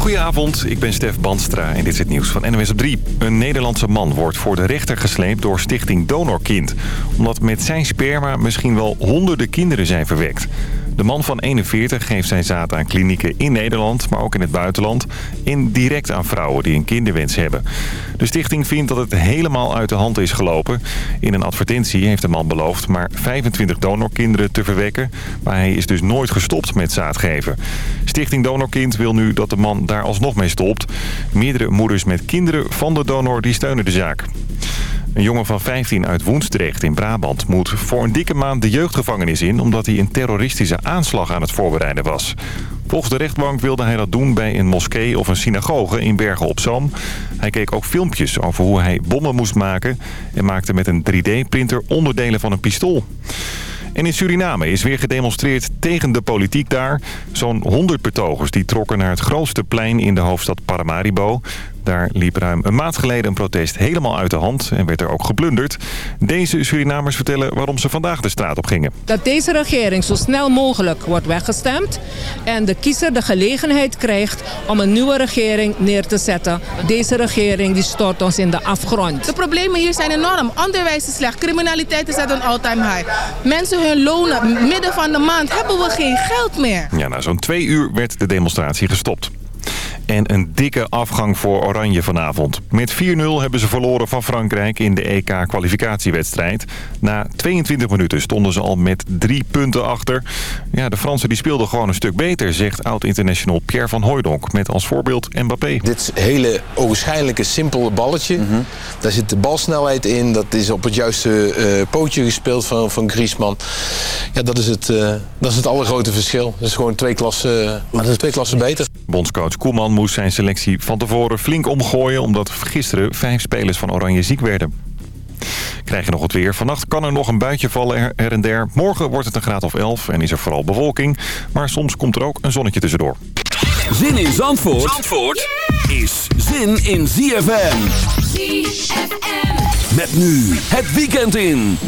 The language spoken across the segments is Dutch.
Goedenavond, ik ben Stef Banstra en dit is het nieuws van NWS op 3. Een Nederlandse man wordt voor de rechter gesleept door stichting Donorkind. Omdat met zijn sperma misschien wel honderden kinderen zijn verwekt. De man van 41 geeft zijn zaad aan klinieken in Nederland, maar ook in het buitenland. En direct aan vrouwen die een kinderwens hebben. De stichting vindt dat het helemaal uit de hand is gelopen. In een advertentie heeft de man beloofd maar 25 donorkinderen te verwekken. Maar hij is dus nooit gestopt met zaadgeven. Stichting Donorkind wil nu dat de man daar alsnog mee stopt. Meerdere moeders met kinderen van de donor die steunen de zaak. Een jongen van 15 uit Woensdrecht in Brabant moet voor een dikke maand de jeugdgevangenis in... omdat hij een terroristische aanslag aan het voorbereiden was. Volgens de rechtbank wilde hij dat doen bij een moskee of een synagoge in Bergen op Zoom. Hij keek ook filmpjes over hoe hij bommen moest maken... en maakte met een 3D-printer onderdelen van een pistool. En in Suriname is weer gedemonstreerd tegen de politiek daar. Zo'n 100 betogers die trokken naar het grootste plein in de hoofdstad Paramaribo. Daar liep ruim een maand geleden een protest helemaal uit de hand en werd er ook geplunderd. Deze Surinamers vertellen waarom ze vandaag de straat op gingen. Dat deze regering zo snel mogelijk wordt weggestemd en de kiezer de gelegenheid krijgt om een nieuwe regering neer te zetten. Deze regering die stort ons in de afgrond. De problemen hier zijn enorm. Onderwijs is slecht, criminaliteit is at een all-time high. Mensen hun lonen, midden van de maand hebben we geen geld meer. Ja, na zo'n twee uur werd de demonstratie gestopt. En een dikke afgang voor Oranje vanavond. Met 4-0 hebben ze verloren van Frankrijk in de EK-kwalificatiewedstrijd. Na 22 minuten stonden ze al met drie punten achter. Ja, de Fransen die speelden gewoon een stuk beter, zegt oud-international Pierre van Hooijdonk. Met als voorbeeld Mbappé. Dit hele ogenschijnlijke simpele balletje. Daar zit de balsnelheid in. Dat is op het juiste uh, pootje gespeeld van, van Griezmann. Ja, dat is, het, uh, dat is het allergrote verschil. Dat is gewoon twee klassen, maar dat is twee klassen beter. Bondscoach Koeman moest zijn selectie van tevoren flink omgooien... omdat gisteren vijf spelers van Oranje ziek werden. Krijg je nog het weer. Vannacht kan er nog een buitje vallen her en der. Morgen wordt het een graad of 11 en is er vooral bewolking. Maar soms komt er ook een zonnetje tussendoor. Zin in Zandvoort, Zandvoort is zin in ZFM. ZFM. Met nu het weekend in.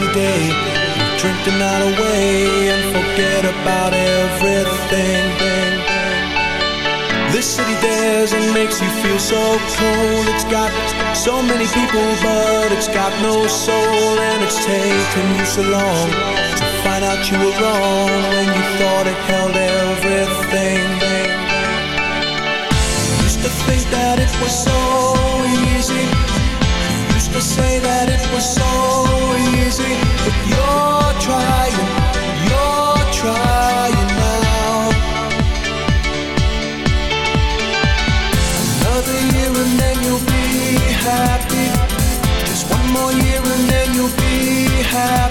lazy day. Drink the night away and forget about everything. This city dares and makes you feel so cold. It's got so many people but it's got no soul. And it's taken you so long to find out you were wrong When you thought it held everything. Used to think that it was so easy say that it was so easy, but you're trying, you're trying now. Another year and then you'll be happy. Just one more year and then you'll be happy.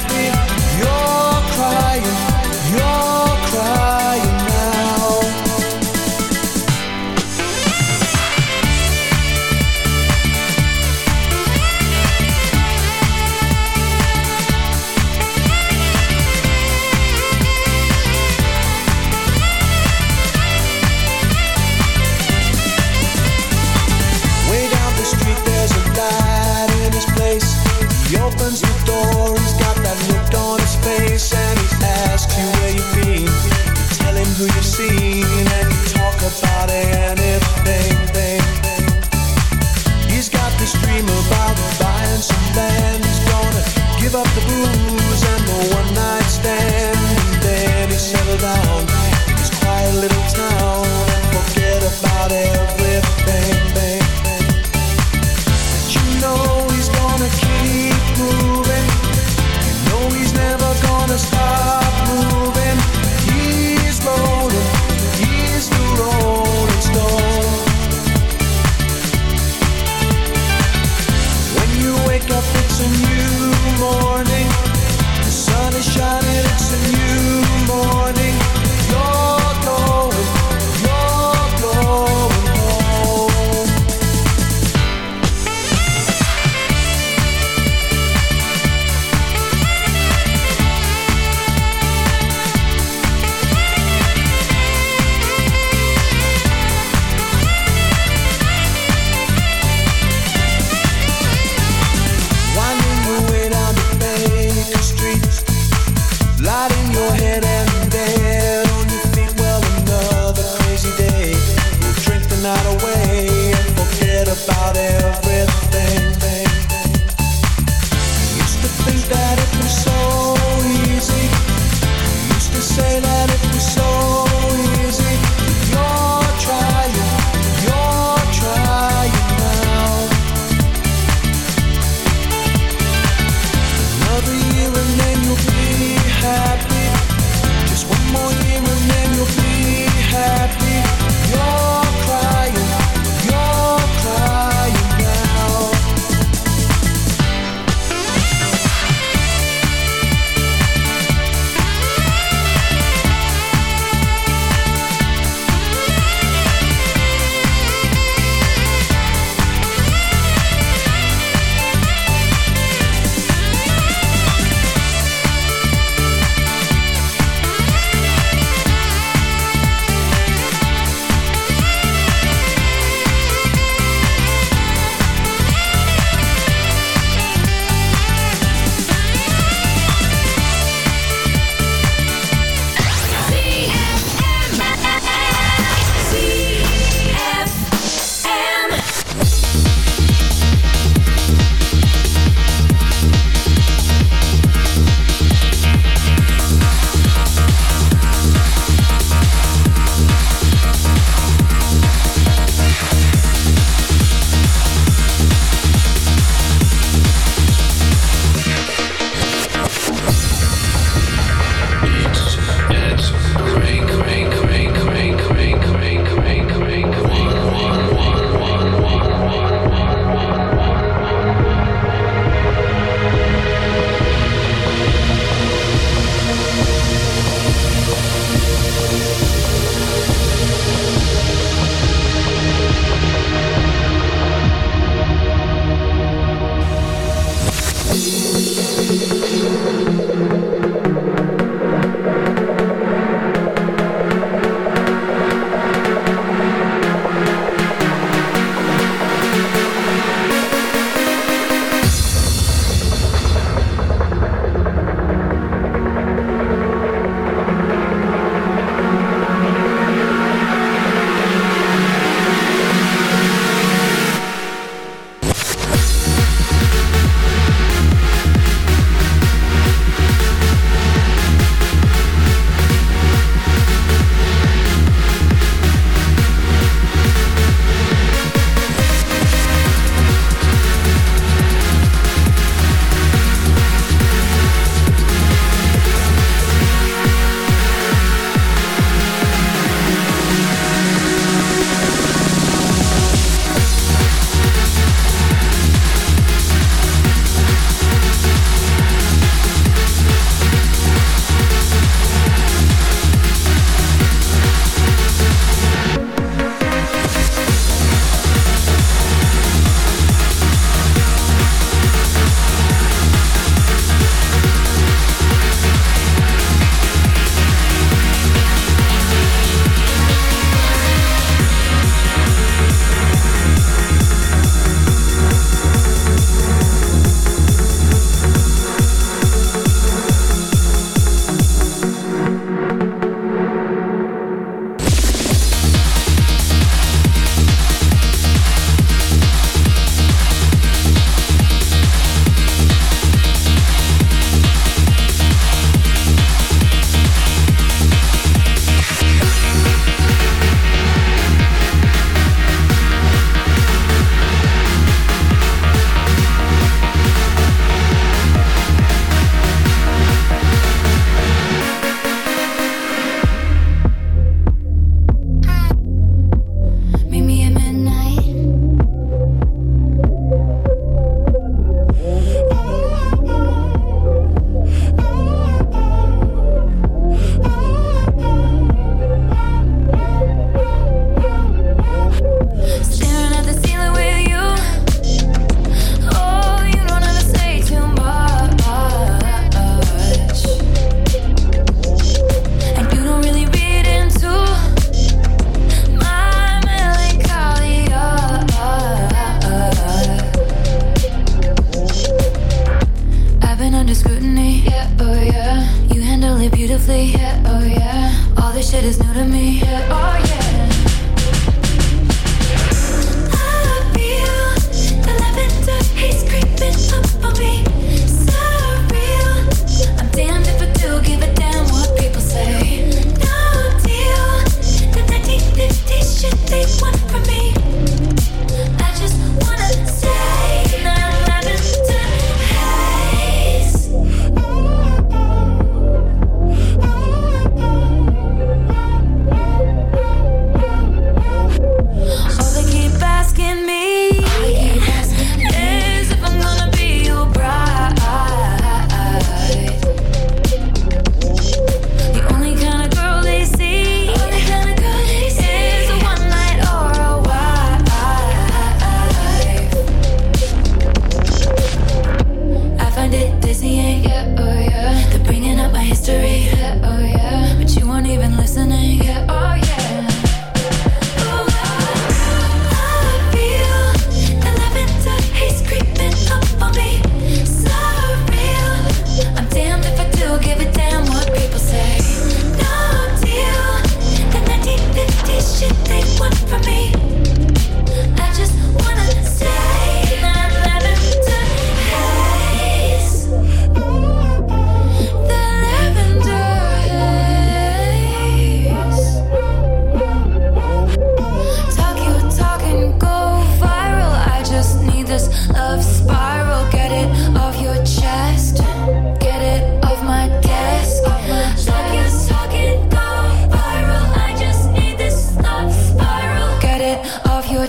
scrutiny. Yeah, oh yeah. You handle it beautifully. Yeah, oh yeah. All this shit is new to me. Yeah, oh yeah.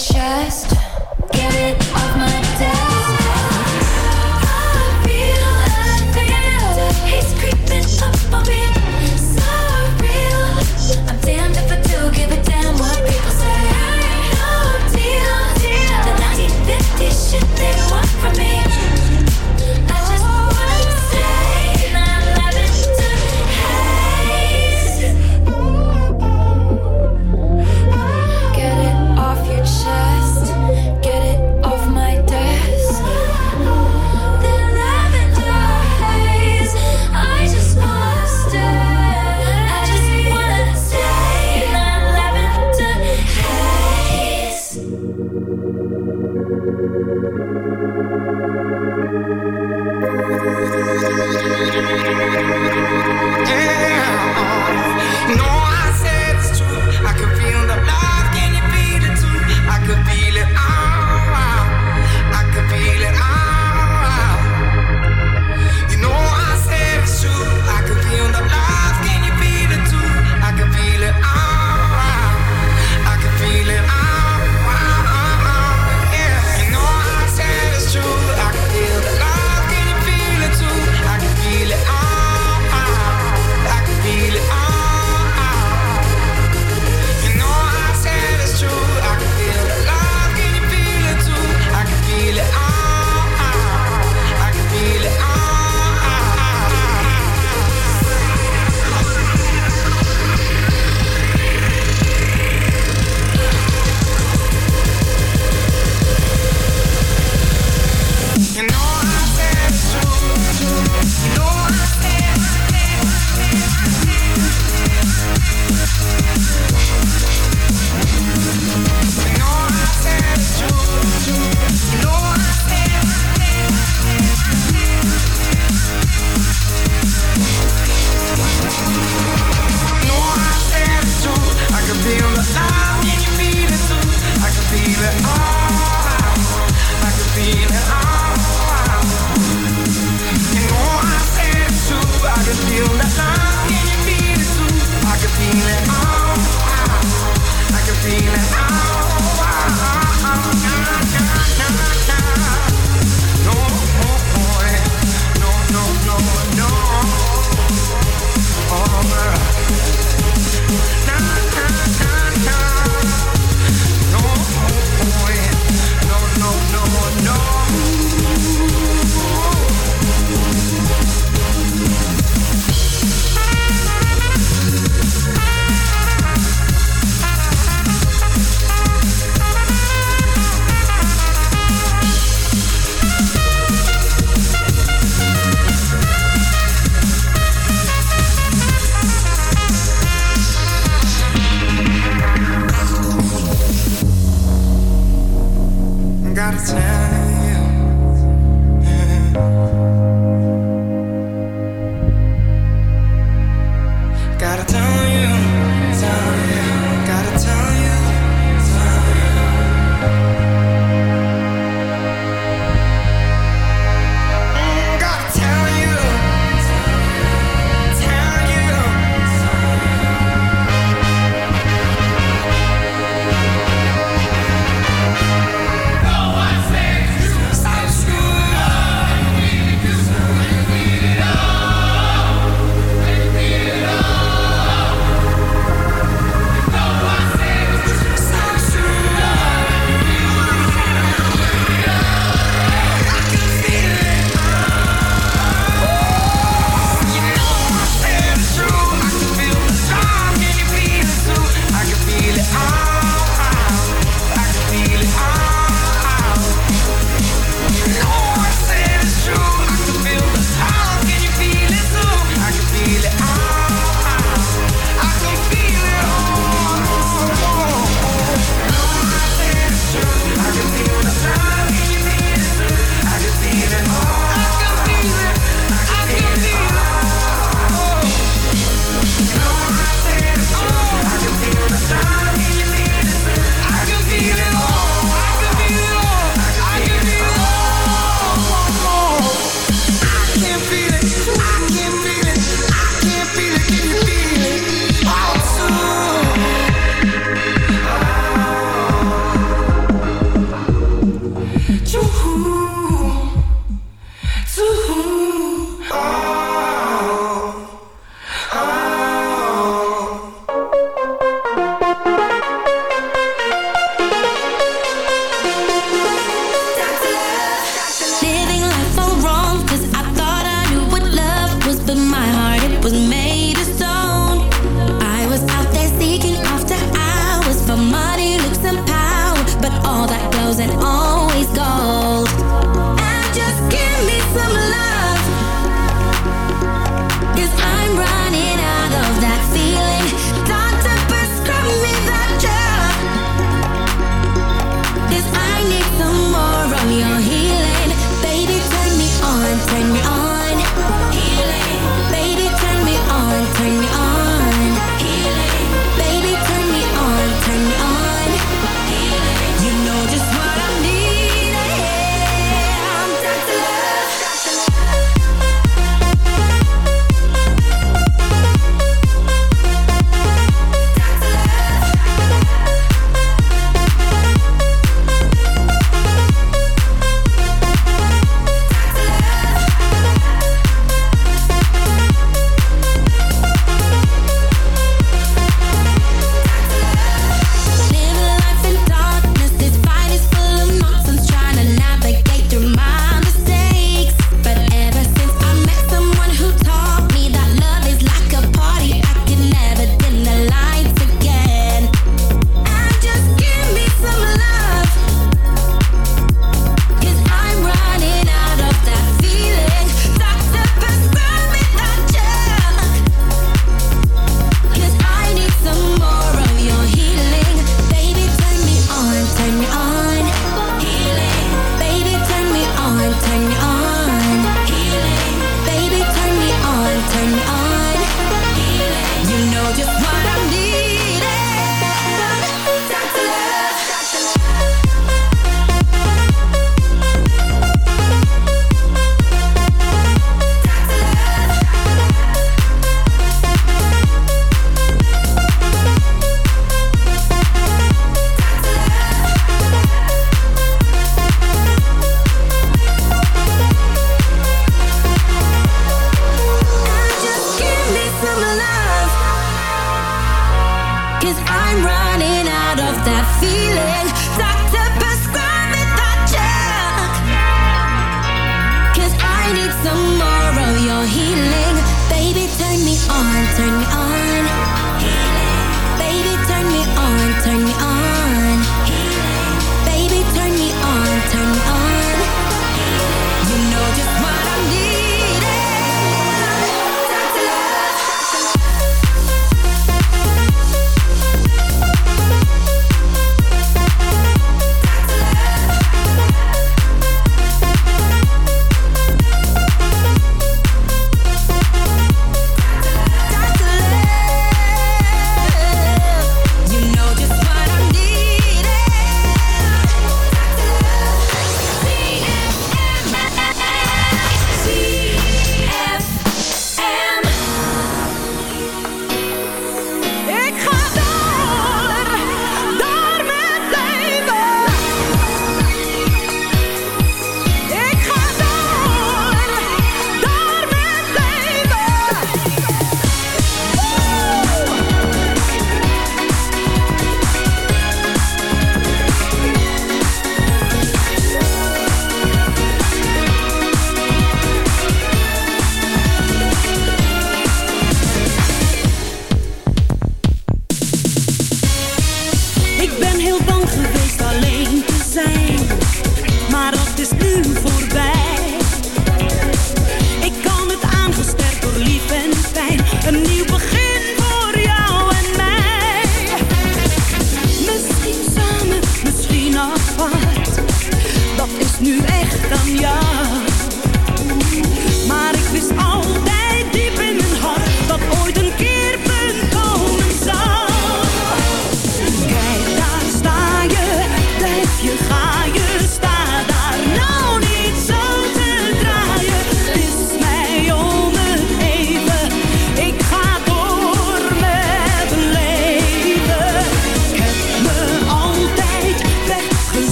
chest, get it up.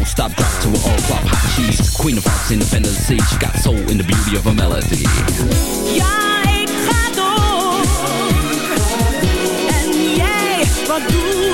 don't stop, drop to an all flop hot cheese. Queen of hearts, independent sea. She got soul in the beauty of her melody. Ja, ik ga door. En jij, wat doe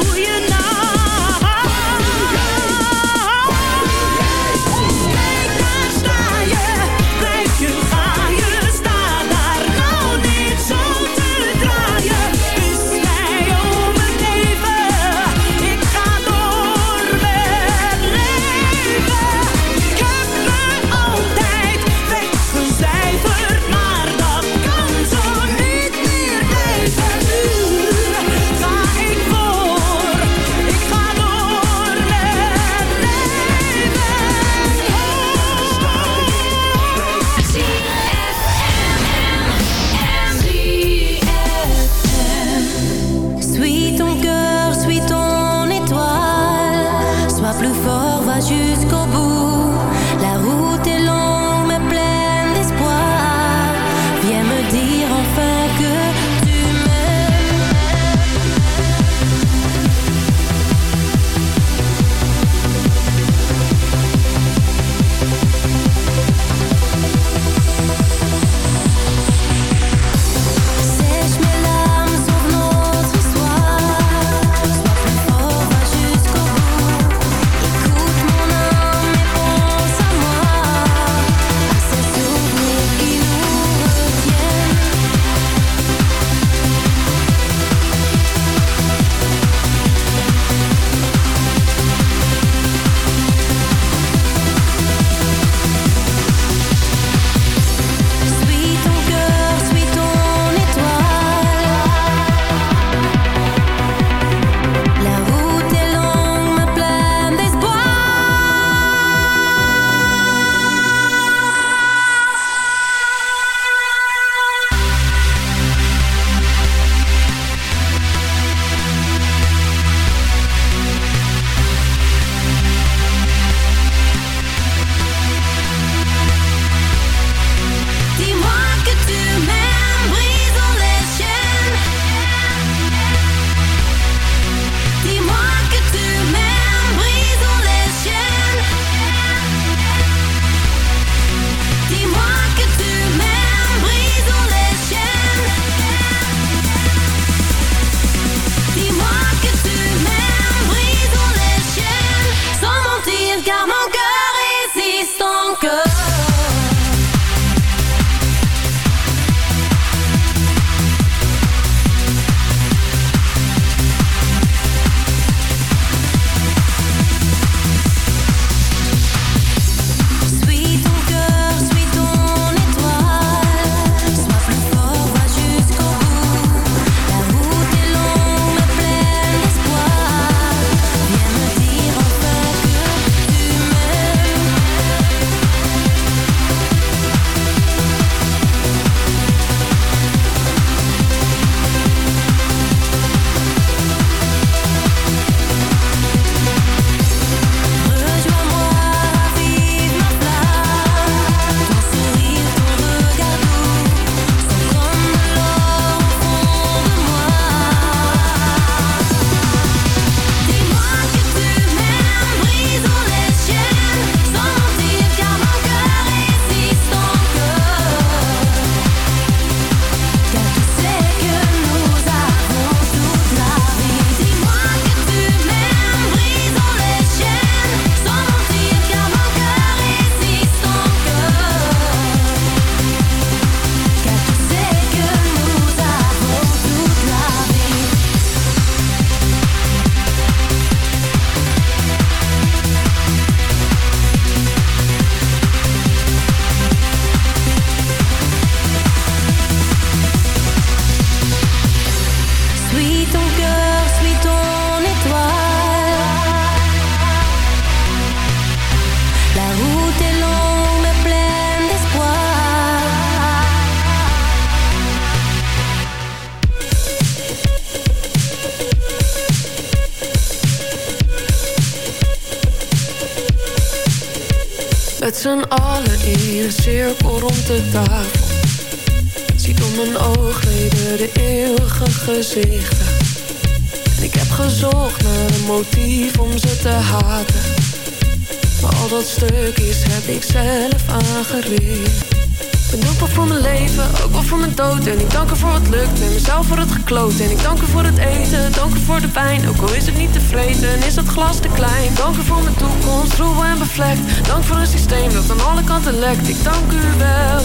En ik dank er voor het eten, dank er voor de pijn. Ook al is het niet te vreten en is dat glas te klein. Dank er voor mijn toekomst, troebel en bevlekt. Dank voor een systeem dat aan alle kanten lekt. Ik dank u wel,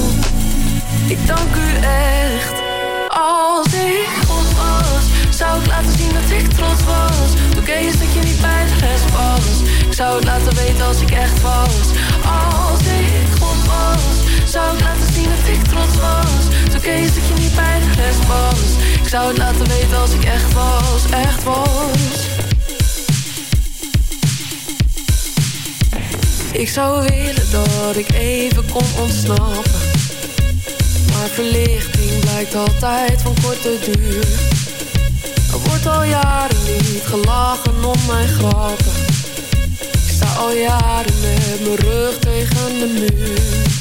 ik dank u echt. Als ik God was, zou ik laten zien dat ik trots was. Toen kees dat je niet bij de rest was. Ik zou het laten weten als ik echt was. Als ik God was, zou ik laten zien dat ik trots was. Toen kees dat je niet bij de rest was. Ik zou het laten weten als ik echt was, echt was. Ik zou willen dat ik even kon ontsnappen. Maar verlichting blijkt altijd van korte duur. Er wordt al jaren niet gelachen om mijn grappen. Ik sta al jaren met mijn rug tegen de muur.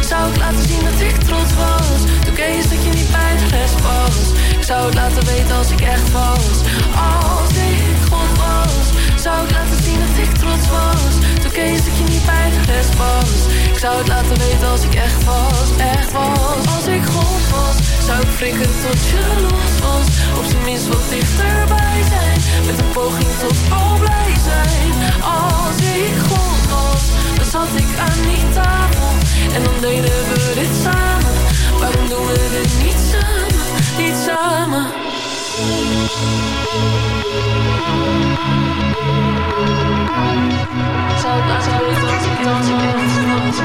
zou ik laten zien dat ik trots was. Toen kees dat je niet bij de rest was. Ik zou het laten weten als ik echt was. Als ik God was, zou ik laten zien dat ik trots was. Toen kees dat je niet bij de rest was. Ik zou het laten weten als ik echt was, echt was. Als ik God was, zou ik frikken tot je los was. Op zijn minst wat dichterbij zijn. Met een poging tot al blij zijn. Als ik God was, zat ik aan die tafel. En dan deden we dit samen. Waarom doen we dit niet samen, niet samen? Zou ik laten weten als ik dans, ik echt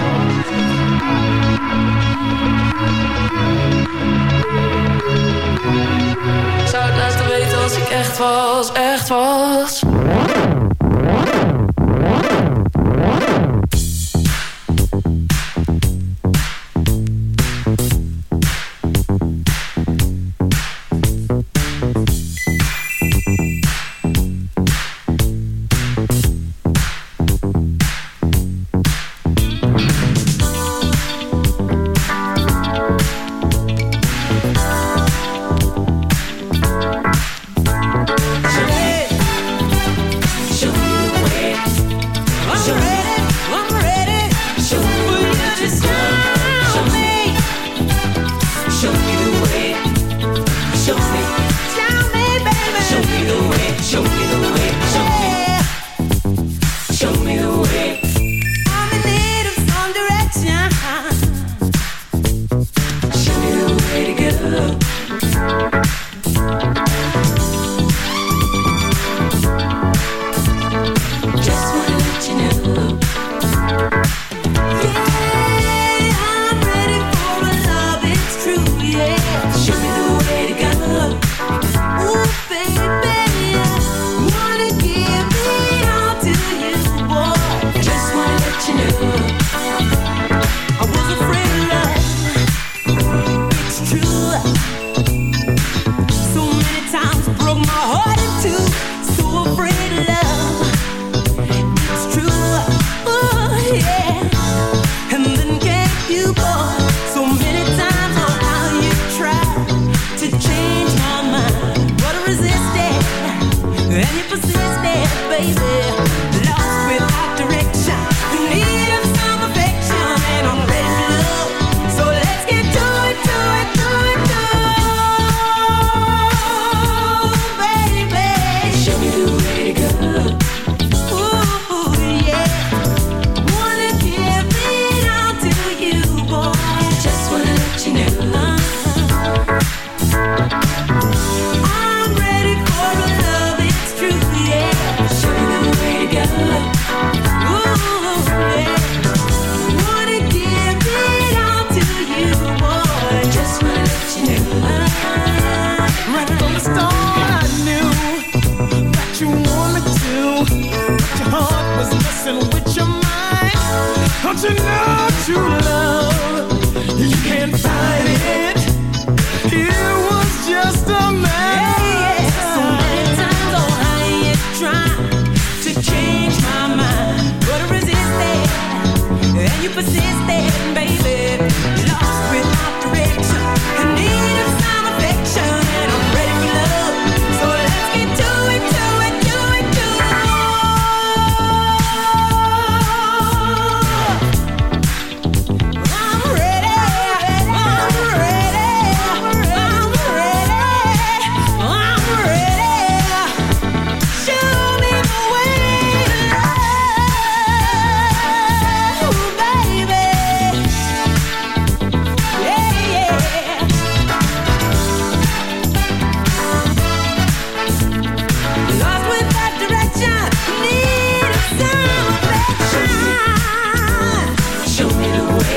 Zou het laten weten als ik echt was, echt was. не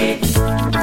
Hey.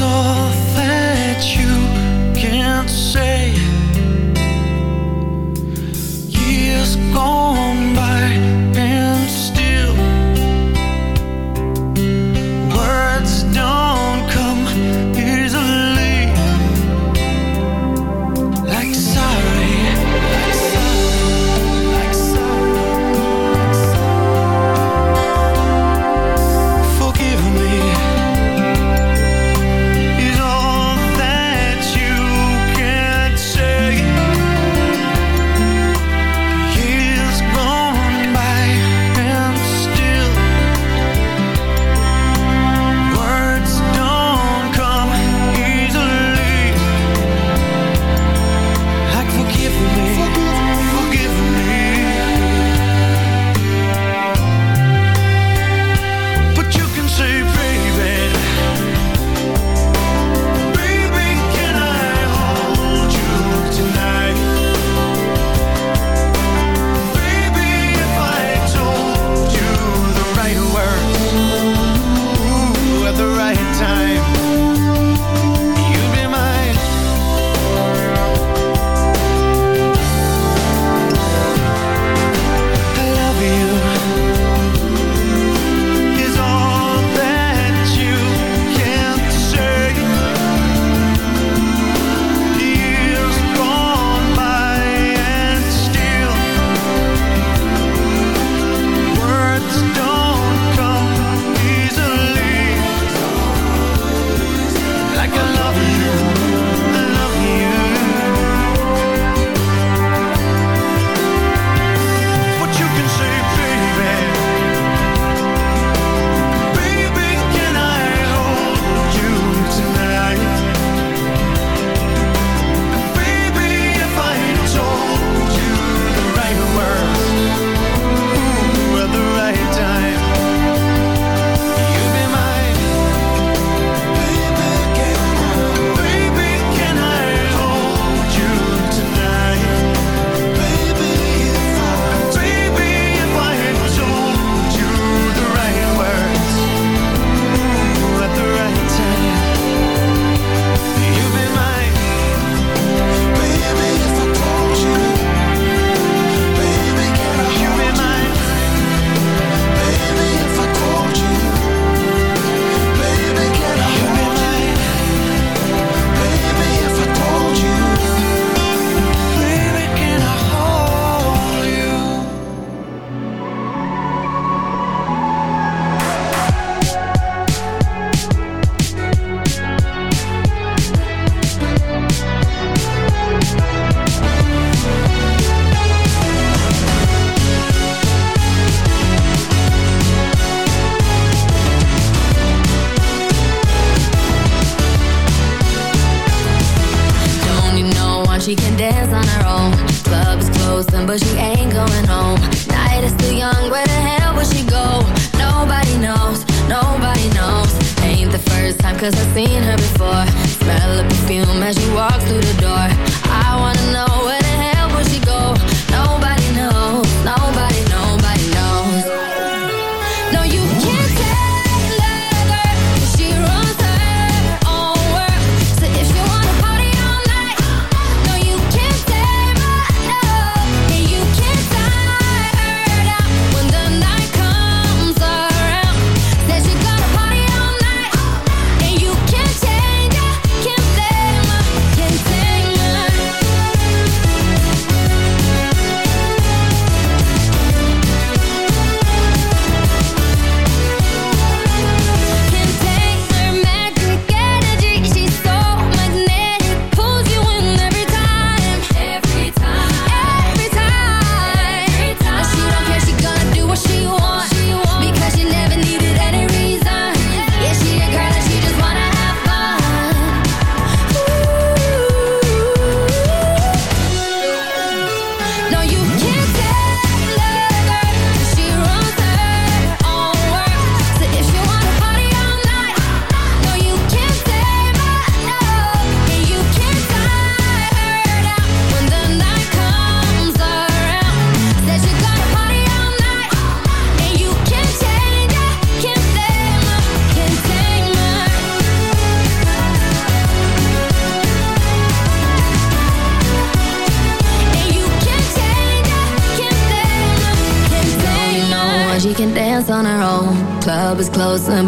All that you can say.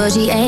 she ain't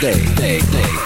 day. day, day.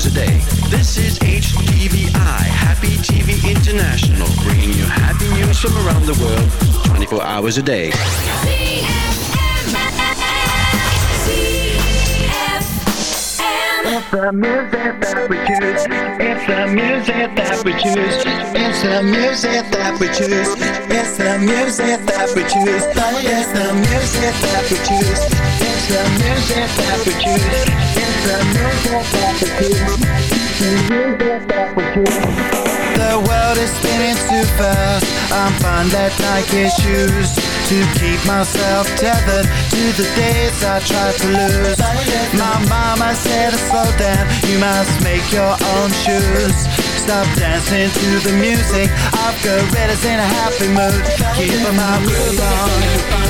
Hours a day. This is HTVI, Happy TV International, bringing you happy news from around the world 24 hours a day. It's the music that we choose. It's the music that we choose. It's the music that we choose. It's the music that we choose. It's the music that we choose the music that we choose. The music that we choose. The music that we choose. The world is spinning too fast. I'm fine that Nike shoes to keep myself tethered to the days I tried to lose. My mama said to slow down. You must make your own shoes. Stop dancing to the music. I've got riddles in a happy mood. Keep my groove on.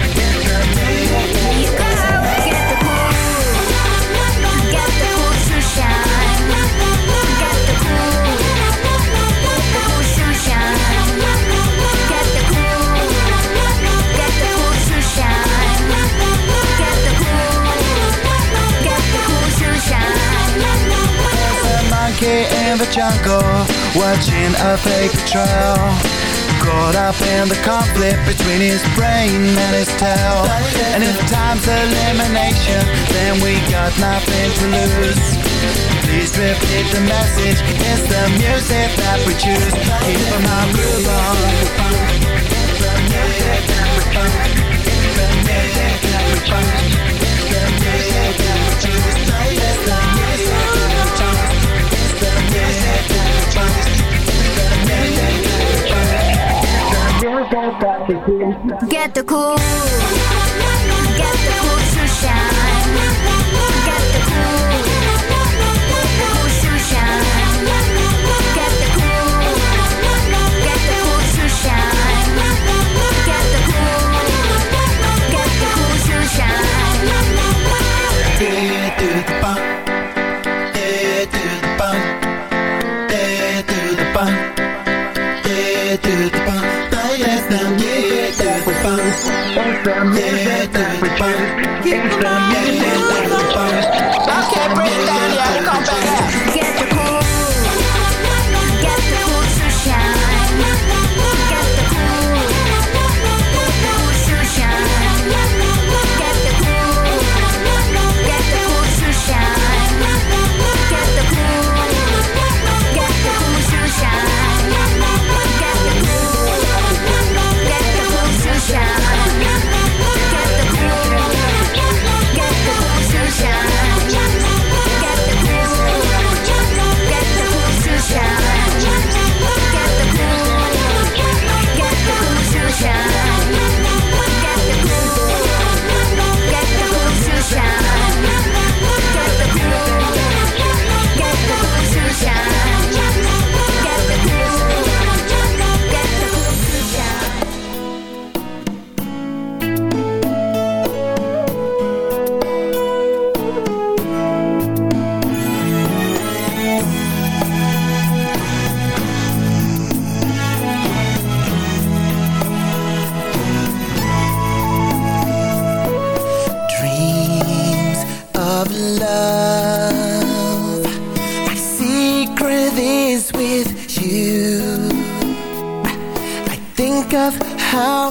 monkey in the jungle Watching a fake trail Caught up in the conflict between his brain and his tail. And if time's elimination Then we got nothing to lose. Please repeat the message. It's the music that we choose. Keep on groove on. Get the cool. keep the now.